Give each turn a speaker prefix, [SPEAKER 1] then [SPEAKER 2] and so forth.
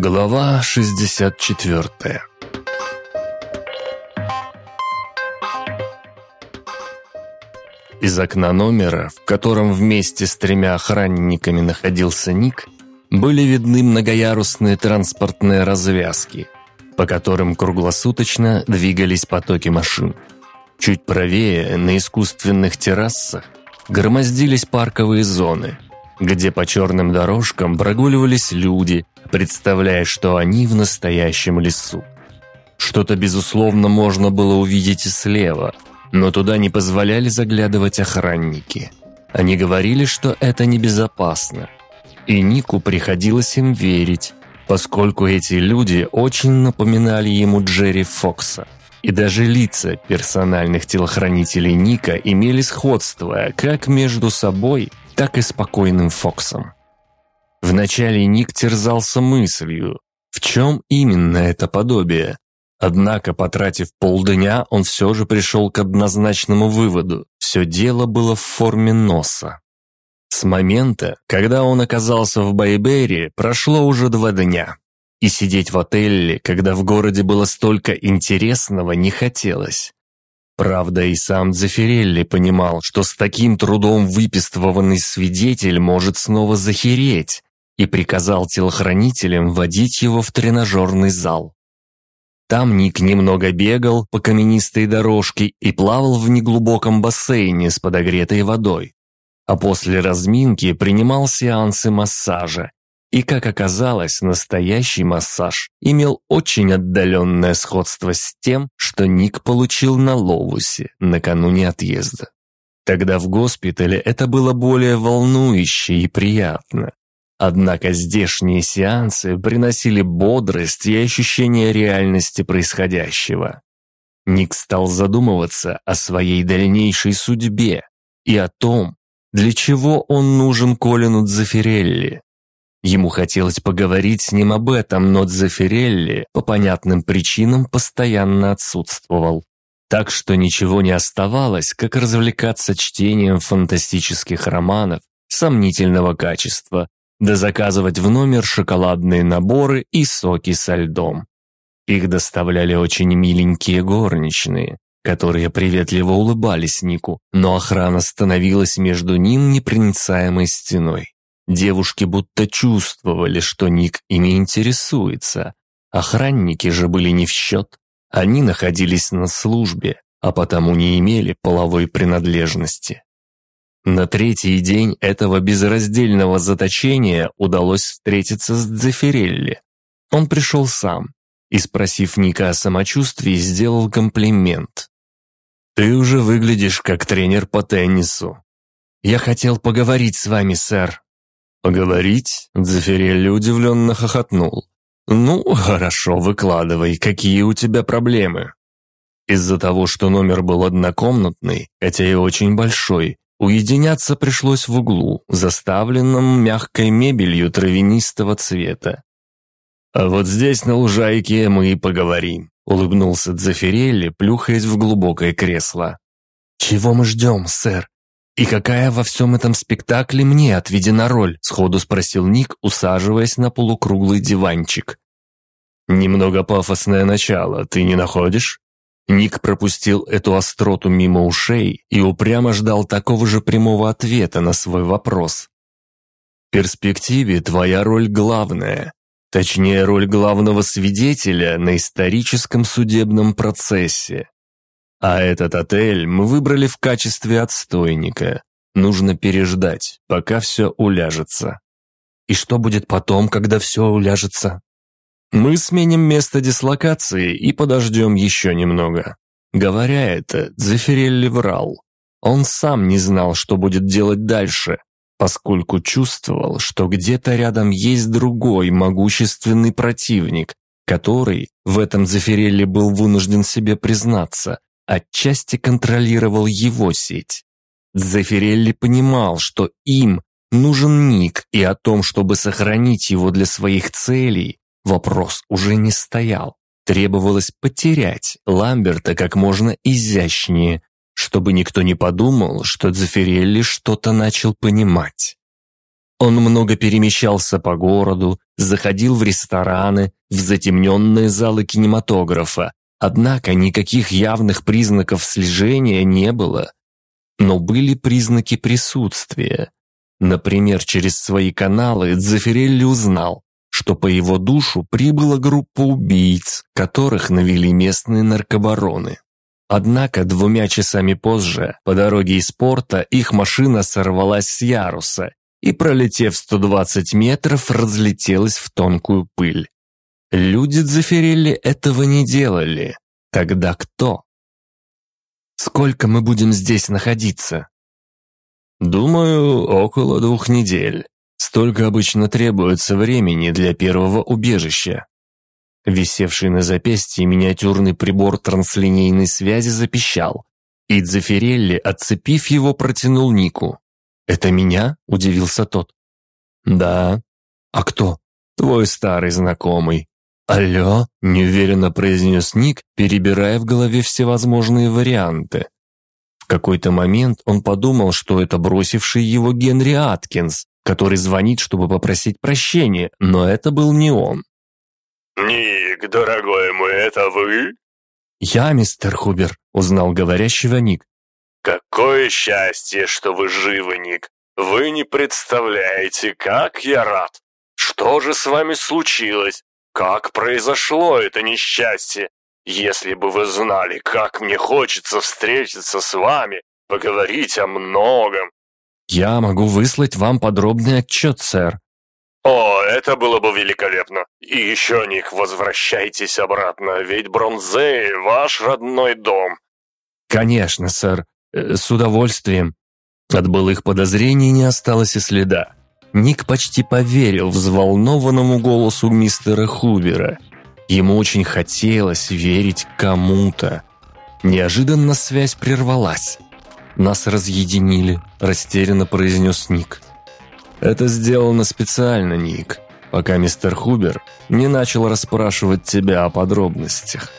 [SPEAKER 1] Глава 64 Из окна номера, в котором вместе с тремя охранниками находился Ник, были видны многоярусные транспортные развязки, по которым круглосуточно двигались потоки машин. Чуть правее, на искусственных террасах, громоздились парковые зоны, где по черным дорожкам прогуливались люди, представляя, что они в настоящем лесу. Что-то, безусловно, можно было увидеть и слева, но туда не позволяли заглядывать охранники. Они говорили, что это небезопасно. И Нику приходилось им верить, поскольку эти люди очень напоминали ему Джерри Фокса. И даже лица персональных телохранителей Ника имели сходство как между собой, так и спокойным Фоксом. Вначале Ник терзался мыслью, в чем именно это подобие. Однако, потратив полдня, он все же пришел к однозначному выводу. Все дело было в форме носа. С момента, когда он оказался в Байбере, прошло уже два дня. И сидеть в отеле, когда в городе было столько интересного, не хотелось. Правда, и сам Дзефирелли понимал, что с таким трудом выписыванный свидетель может снова захереть, и приказал телохранителям водить его в тренажерный зал. Там Ник немного бегал по каменистой дорожке и плавал в неглубоком бассейне с подогретой водой. А после разминки принимал сеансы массажа. И, как оказалось, настоящий массаж имел очень отдаленное сходство с тем, что Ник получил на Ловусе накануне отъезда. Тогда в госпитале это было более волнующе и приятно. Однако здешние сеансы приносили бодрость и ощущение реальности происходящего. Ник стал задумываться о своей дальнейшей судьбе и о том, для чего он нужен Колину Дзефирелли. Ему хотелось поговорить с ним об этом, но Дзефирелли по понятным причинам постоянно отсутствовал. Так что ничего не оставалось, как развлекаться чтением фантастических романов сомнительного качества да заказывать в номер шоколадные наборы и соки со льдом. Их доставляли очень миленькие горничные, которые приветливо улыбались Нику, но охрана становилась между ним непроницаемой стеной. Девушки будто чувствовали, что Ник ими интересуется. Охранники же были не в счет. Они находились на службе, а потому не имели половой принадлежности. На третий день этого безраздельного заточения удалось встретиться с Дзефирелли. Он пришел сам и, спросив Ника о самочувствии, сделал комплимент. «Ты уже выглядишь как тренер по теннису. Я хотел поговорить с вами, сэр». «Поговорить?» – Дзефирелли удивленно хохотнул. «Ну, хорошо, выкладывай, какие у тебя проблемы?» Из-за того, что номер был однокомнатный, хотя и очень большой, Уединяться пришлось в углу, заставленном мягкой мебелью травянистого цвета. «А вот здесь, на лужайке, мы и поговорим», — улыбнулся Дзефирелли, плюхаясь в глубокое кресло. «Чего мы ждем, сэр? И какая во всем этом спектакле мне отведена роль?» — сходу спросил Ник, усаживаясь на полукруглый диванчик. «Немного пафосное начало, ты не находишь?» Ник пропустил эту остроту мимо ушей и упрямо ждал такого же прямого ответа на свой вопрос. В перспективе твоя роль главная, точнее роль главного свидетеля на историческом судебном процессе. А этот отель мы выбрали в качестве отстойника. Нужно переждать, пока все уляжется. И что будет потом, когда все уляжется? Мы сменим место дислокации и подождем еще немного. Говоря это, Дзефирелли врал. Он сам не знал, что будет делать дальше, поскольку чувствовал, что где-то рядом есть другой могущественный противник, который, в этом Дзефирелли был вынужден себе признаться, отчасти контролировал его сеть. Дзефирелли понимал, что им нужен Ник, и о том, чтобы сохранить его для своих целей, Вопрос уже не стоял. Требовалось потерять Ламберта как можно изящнее, чтобы никто не подумал, что Дзефирелли что-то начал понимать. Он много перемещался по городу, заходил в рестораны, в затемненные залы кинематографа, однако никаких явных признаков слежения не было. Но были признаки присутствия. Например, через свои каналы Дзефирелли узнал, что по его душу прибыла группа убийц, которых навели местные наркобароны. Однако двумя часами позже, по дороге из порта, их машина сорвалась с яруса и, пролетев 120 метров, разлетелась в тонкую пыль. Люди Дзефирелли этого не делали. Тогда кто? «Сколько мы будем здесь находиться?» «Думаю, около двух недель. Столько обычно требуется времени для первого убежища». Висевший на запястье миниатюрный прибор транслинейной связи запищал, и Дзефирелли, отцепив его, протянул Нику. «Это меня?» – удивился тот. «Да». «А кто?» «Твой старый знакомый». «Алло?» – неуверенно произнес Ник, перебирая в голове всевозможные варианты. В какой-то момент он подумал, что это бросивший его Генри Аткинс, который звонит, чтобы попросить прощения, но это был не он.
[SPEAKER 2] «Ник, дорогой мой, это вы?»
[SPEAKER 1] «Я, мистер Хубер», — узнал говорящего Ник.
[SPEAKER 2] «Какое счастье, что вы живы, Ник! Вы не представляете, как я рад! Что же с вами случилось? Как произошло это несчастье? Если бы вы знали, как мне хочется встретиться с вами, поговорить о многом!»
[SPEAKER 1] «Я могу выслать вам подробный отчет, сэр».
[SPEAKER 2] «О, это было бы великолепно! И еще, Ник, возвращайтесь обратно, ведь Бронзей — ваш родной дом!»
[SPEAKER 1] «Конечно, сэр. Э, «С удовольствием». От былых подозрений не осталось и следа. Ник почти поверил взволнованному голосу мистера Хубера. Ему очень хотелось верить кому-то. Неожиданно связь прервалась. «Нас разъединили», – растерянно произнес Ник. «Это сделано специально, Ник, пока мистер Хубер не начал расспрашивать тебя о подробностях».